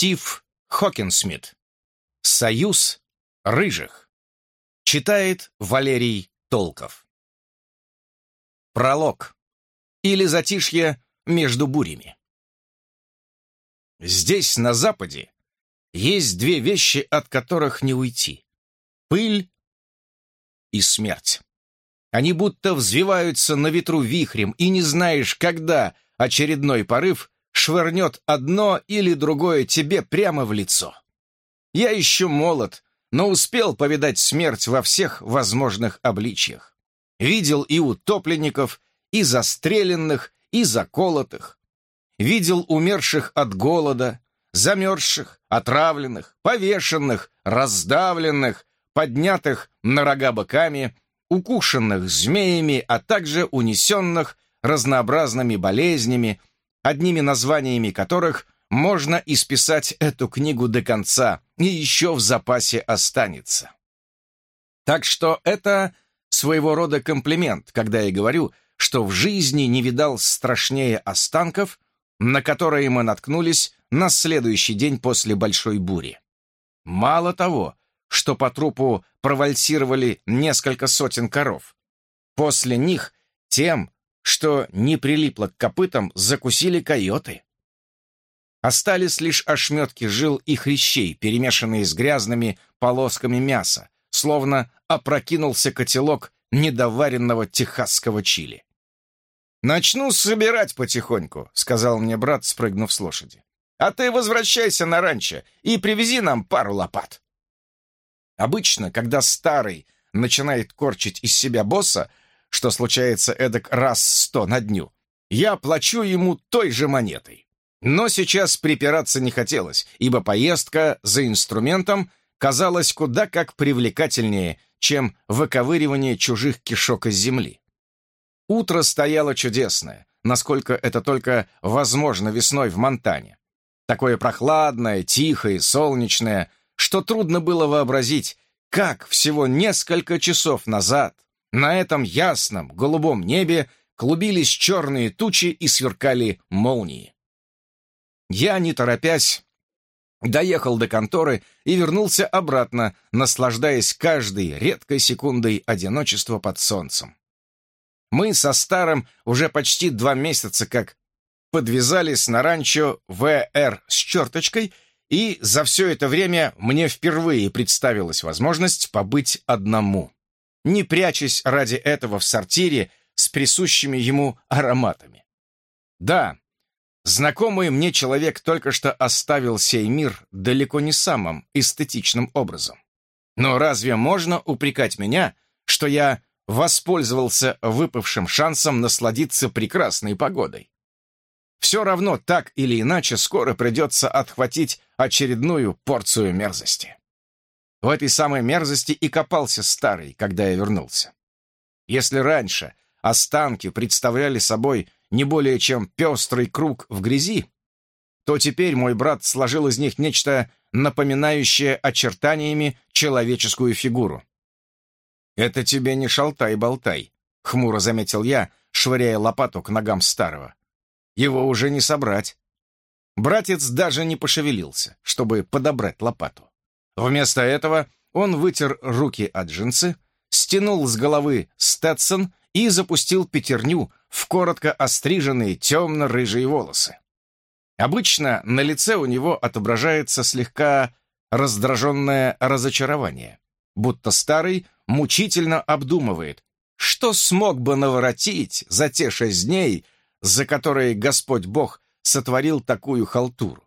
Стив Хокинсмит. «Союз рыжих». Читает Валерий Толков. Пролог. Или затишье между бурями. Здесь, на Западе, есть две вещи, от которых не уйти. Пыль и смерть. Они будто взвиваются на ветру вихрем, и не знаешь, когда очередной порыв швырнет одно или другое тебе прямо в лицо. Я еще молод, но успел повидать смерть во всех возможных обличьях. Видел и утопленников, и застреленных, и заколотых. Видел умерших от голода, замерзших, отравленных, повешенных, раздавленных, поднятых на рога быками, укушенных змеями, а также унесенных разнообразными болезнями, одними названиями которых можно исписать эту книгу до конца, и еще в запасе останется. Так что это своего рода комплимент, когда я говорю, что в жизни не видал страшнее останков, на которые мы наткнулись на следующий день после большой бури. Мало того, что по трупу провальсировали несколько сотен коров. После них тем, что не прилипло к копытам, закусили койоты. Остались лишь ошметки жил и хрящей, перемешанные с грязными полосками мяса, словно опрокинулся котелок недоваренного техасского чили. «Начну собирать потихоньку», — сказал мне брат, спрыгнув с лошади. «А ты возвращайся на ранчо и привези нам пару лопат». Обычно, когда старый начинает корчить из себя босса, что случается эдак раз сто на дню, я плачу ему той же монетой. Но сейчас припираться не хотелось, ибо поездка за инструментом казалась куда как привлекательнее, чем выковыривание чужих кишок из земли. Утро стояло чудесное, насколько это только возможно весной в Монтане. Такое прохладное, тихое, солнечное, что трудно было вообразить, как всего несколько часов назад на этом ясном голубом небе клубились черные тучи и сверкали молнии. Я, не торопясь, доехал до конторы и вернулся обратно, наслаждаясь каждой редкой секундой одиночества под солнцем. Мы со Старым уже почти два месяца как подвязались на ранчо ВР с черточкой, и за все это время мне впервые представилась возможность побыть одному, не прячась ради этого в сортире с присущими ему ароматами. Да, Знакомый мне человек только что оставил сей мир далеко не самым эстетичным образом. Но разве можно упрекать меня, что я воспользовался выпавшим шансом насладиться прекрасной погодой? Все равно так или иначе скоро придется отхватить очередную порцию мерзости. В этой самой мерзости и копался старый, когда я вернулся. Если раньше останки представляли собой не более чем пестрый круг в грязи, то теперь мой брат сложил из них нечто напоминающее очертаниями человеческую фигуру. «Это тебе не шалтай-болтай», — хмуро заметил я, швыряя лопату к ногам старого. «Его уже не собрать». Братец даже не пошевелился, чтобы подобрать лопату. Вместо этого он вытер руки от джинсы, стянул с головы Сtetсон и запустил пятерню в коротко остриженные темно-рыжие волосы. Обычно на лице у него отображается слегка раздраженное разочарование, будто старый мучительно обдумывает, что смог бы наворотить за те шесть дней, за которые Господь Бог сотворил такую халтуру.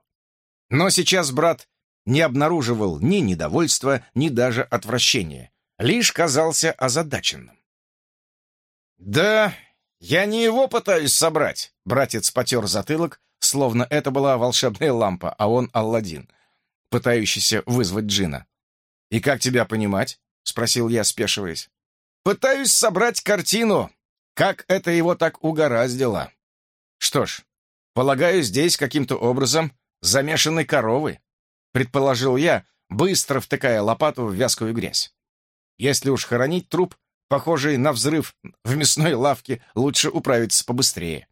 Но сейчас брат не обнаруживал ни недовольства, ни даже отвращения, лишь казался озадаченным. «Да, я не его пытаюсь собрать», — братец потер затылок, словно это была волшебная лампа, а он Алладин, пытающийся вызвать джина. «И как тебя понимать?» — спросил я, спешиваясь. «Пытаюсь собрать картину, как это его так угораздило». «Что ж, полагаю, здесь каким-то образом замешаны коровы», — предположил я, быстро втыкая лопату в вязкую грязь. «Если уж хоронить труп, похожий на взрыв в мясной лавке, лучше управиться побыстрее.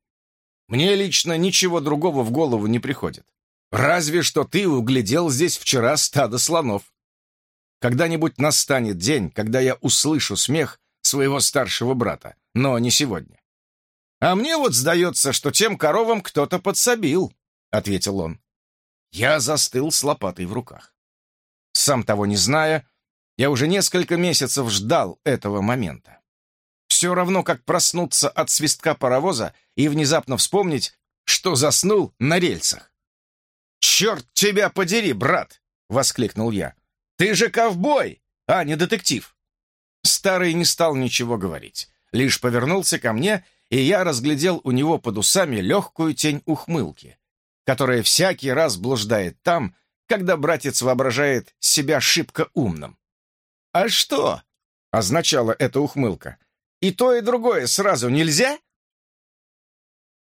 Мне лично ничего другого в голову не приходит. Разве что ты углядел здесь вчера стадо слонов. Когда-нибудь настанет день, когда я услышу смех своего старшего брата, но не сегодня. А мне вот сдается, что тем коровам кто-то подсобил, — ответил он. Я застыл с лопатой в руках. Сам того не зная, я уже несколько месяцев ждал этого момента. Все равно, как проснуться от свистка паровоза и внезапно вспомнить, что заснул на рельсах. «Черт тебя подери, брат!» — воскликнул я. «Ты же ковбой, а не детектив!» Старый не стал ничего говорить, лишь повернулся ко мне, и я разглядел у него под усами легкую тень ухмылки, которая всякий раз блуждает там, когда братец воображает себя шибко умным. «А что?» — означала эта ухмылка. «И то, и другое сразу нельзя?»